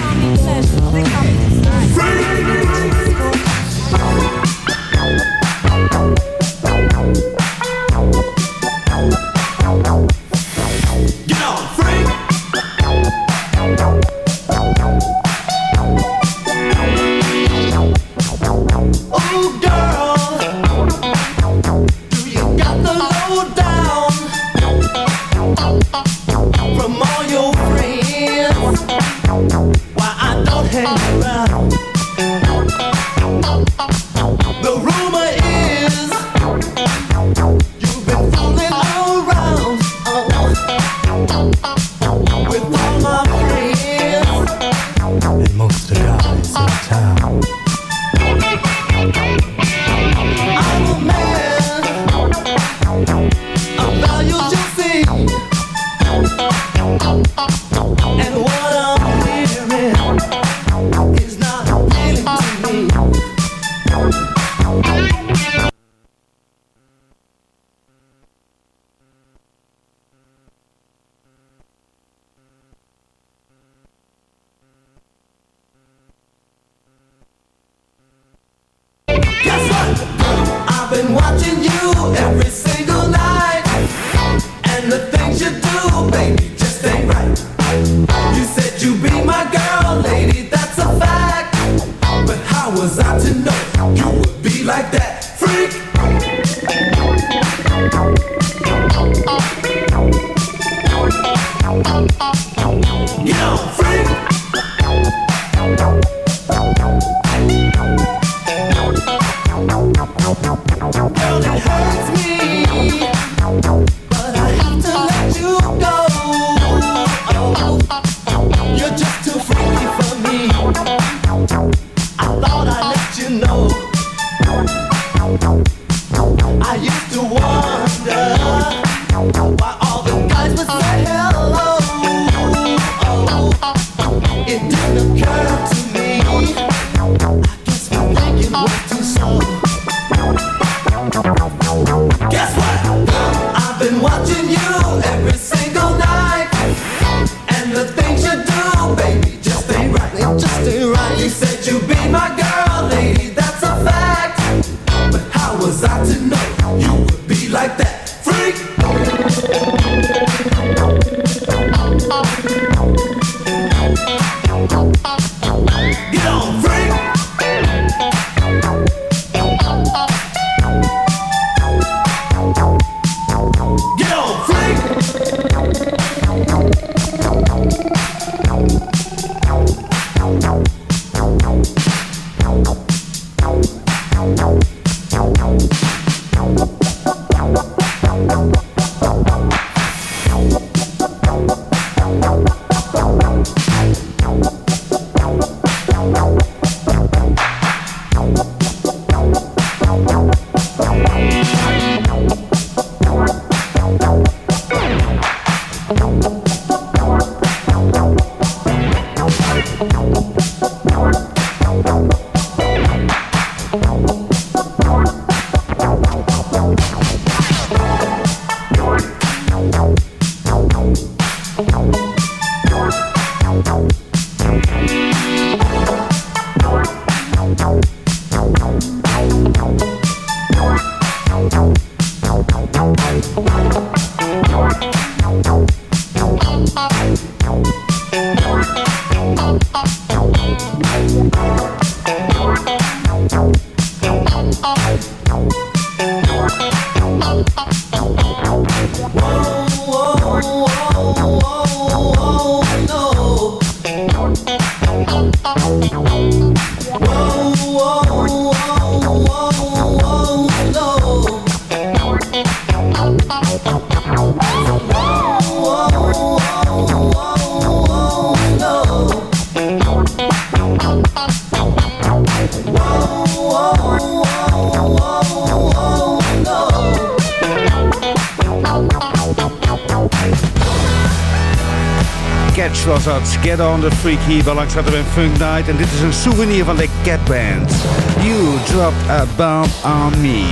week hier bij Langs Funk Night. En dit is een souvenir van de Cat Band. You dropped a bomb on me.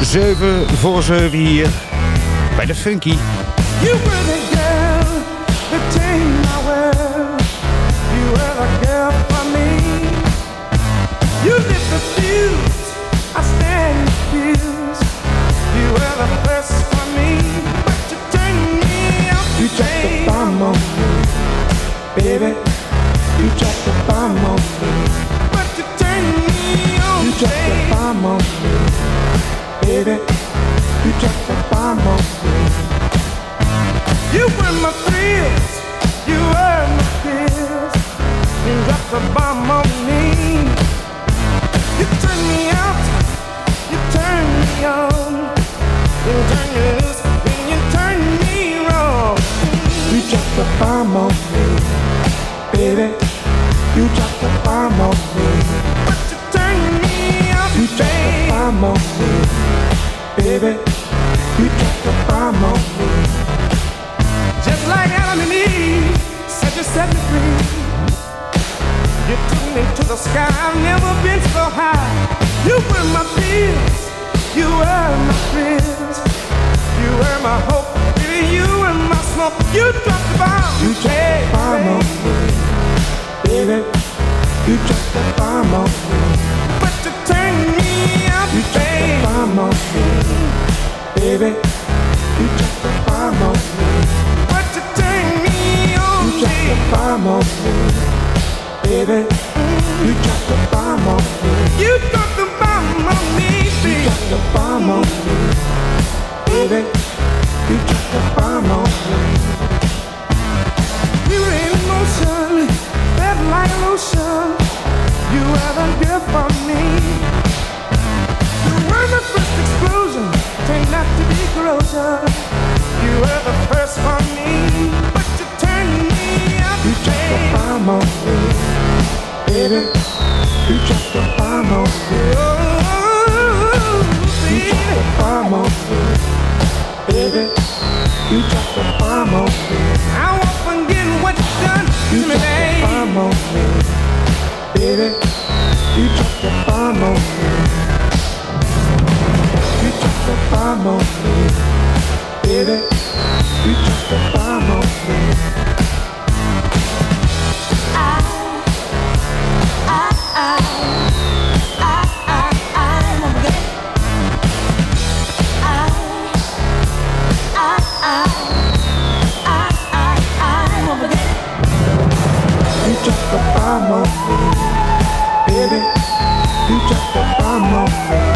7 voor 7 hier bij de Funky. You baby. just a bomb on me, baby. You dropped a bomb on me.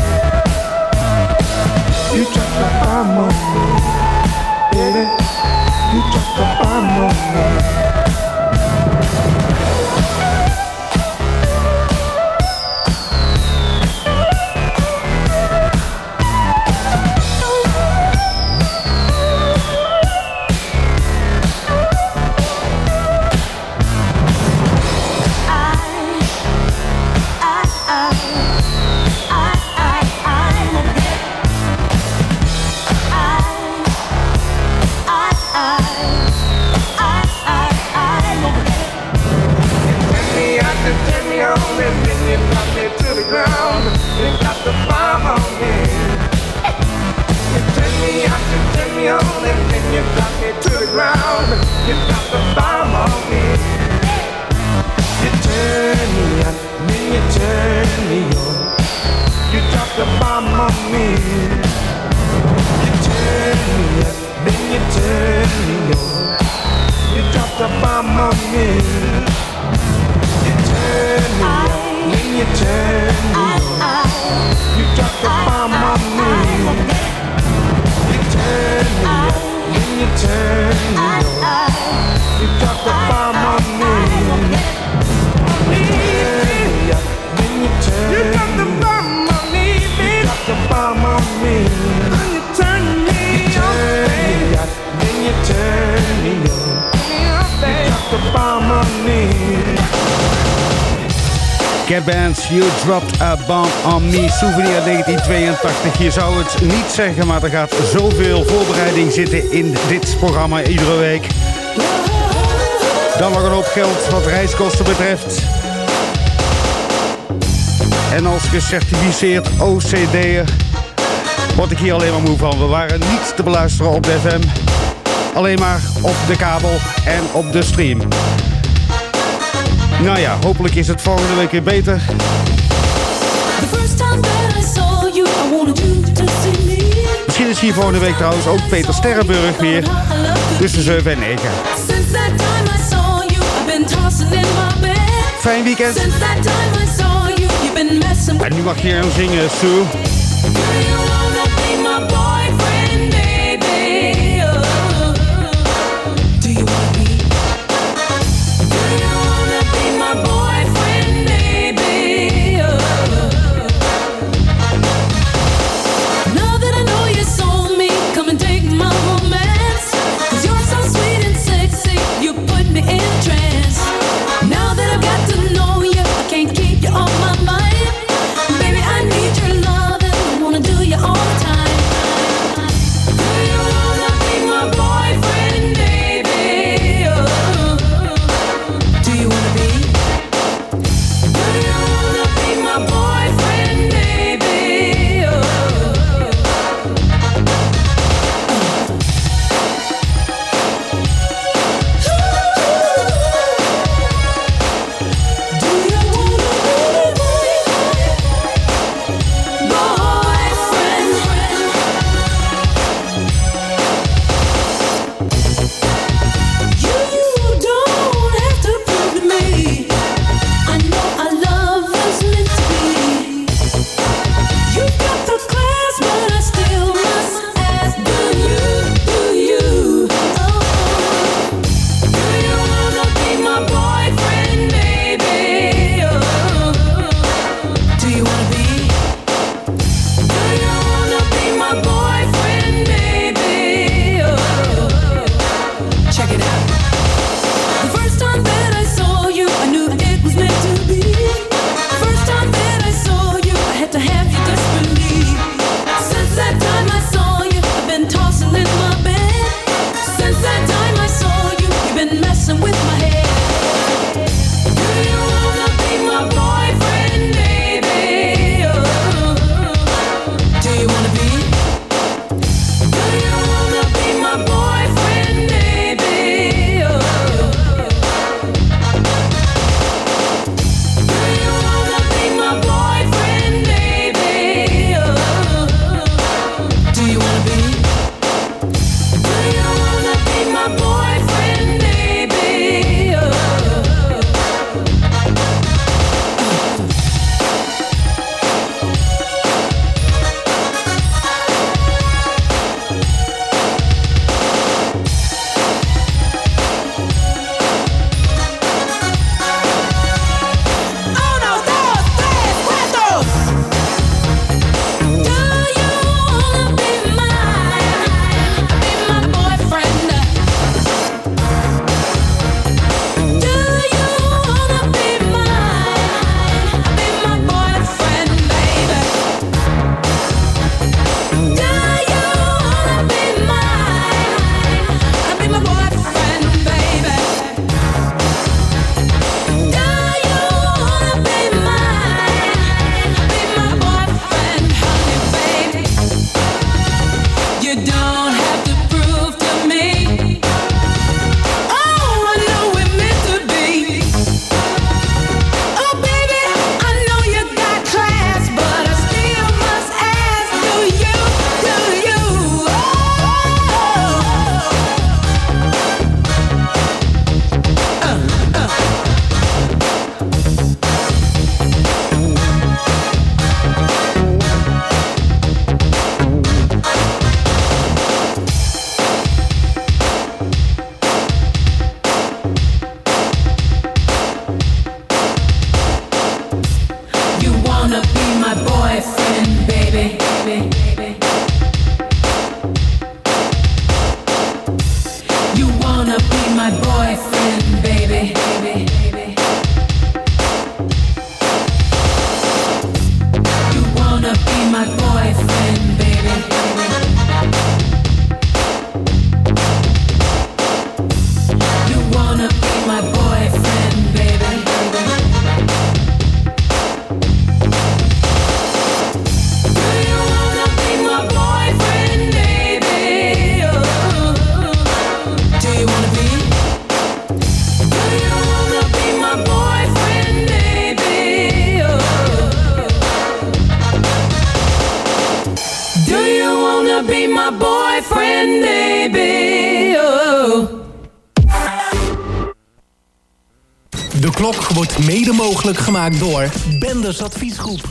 Je zou het niet zeggen, maar er gaat zoveel voorbereiding zitten in dit programma iedere week. Dan nog een hoop geld wat reiskosten betreft. En als gecertificeerd OCD'er word ik hier alleen maar moe van. We waren niet te beluisteren op de FM. Alleen maar op de kabel en op de stream. Nou ja, hopelijk is het volgende week weer beter. Misschien is hier volgende week trouwens ook Peter Sterrenburg weer. Tussen 7 en 9. Fijn weekend. En nu mag je hem zingen, Sue. Mede mogelijk gemaakt door Benders Adviesgroep.